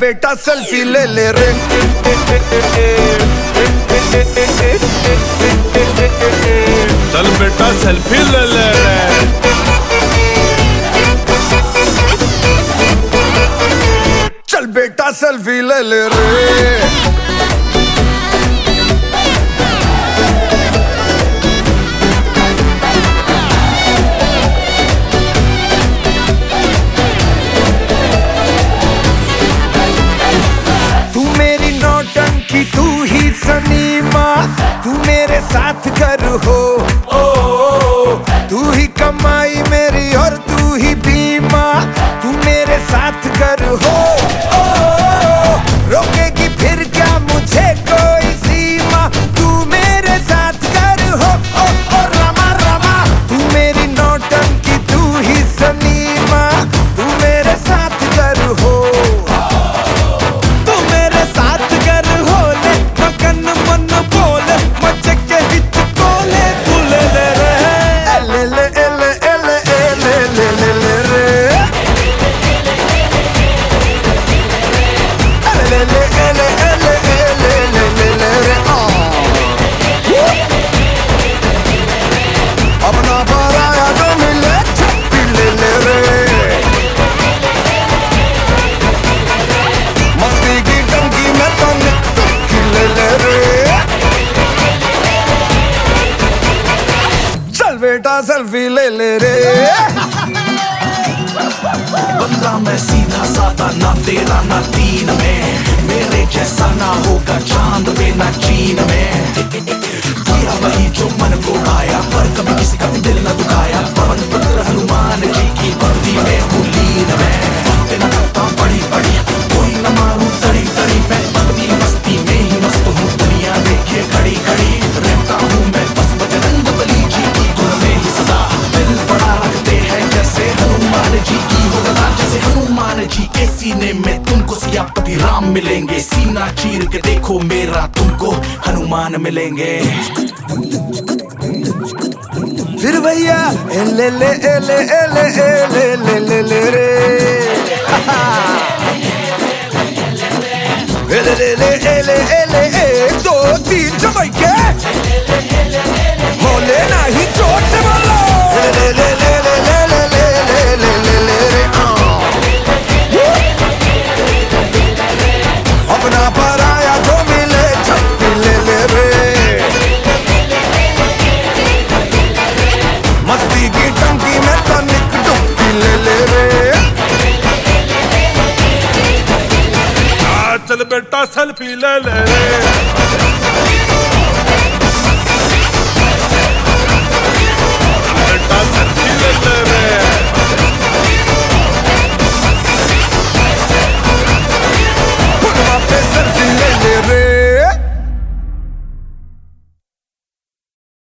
बेटा सेल्फी ले ले रे। चल बेटा सेल्फी ले ले रे। चल बेटा सेल्फी ले ले रे। साथ कर हो। ओ, तू ही कमाई मेरी और तू ही बीमा तू मेरे साथ कर हो। सेल्फी ले ले रे। बंदा मैं सीधा साधा ना तेरा ना तीन में। मेरे जैसा ना होगा चाँद में ना चीन में। किया वही जो मन को आया, पर कभी किसी का भी दिल ना दुखाया। सियापति राम मिलेंगे। सीना चीर के देखो मेरा तुमको हनुमान मिलेंगे। फिर भैया ले ले ले ले ले ले ले ले ले ले ले ले, ए ले एक दो, तीन बोले pilelere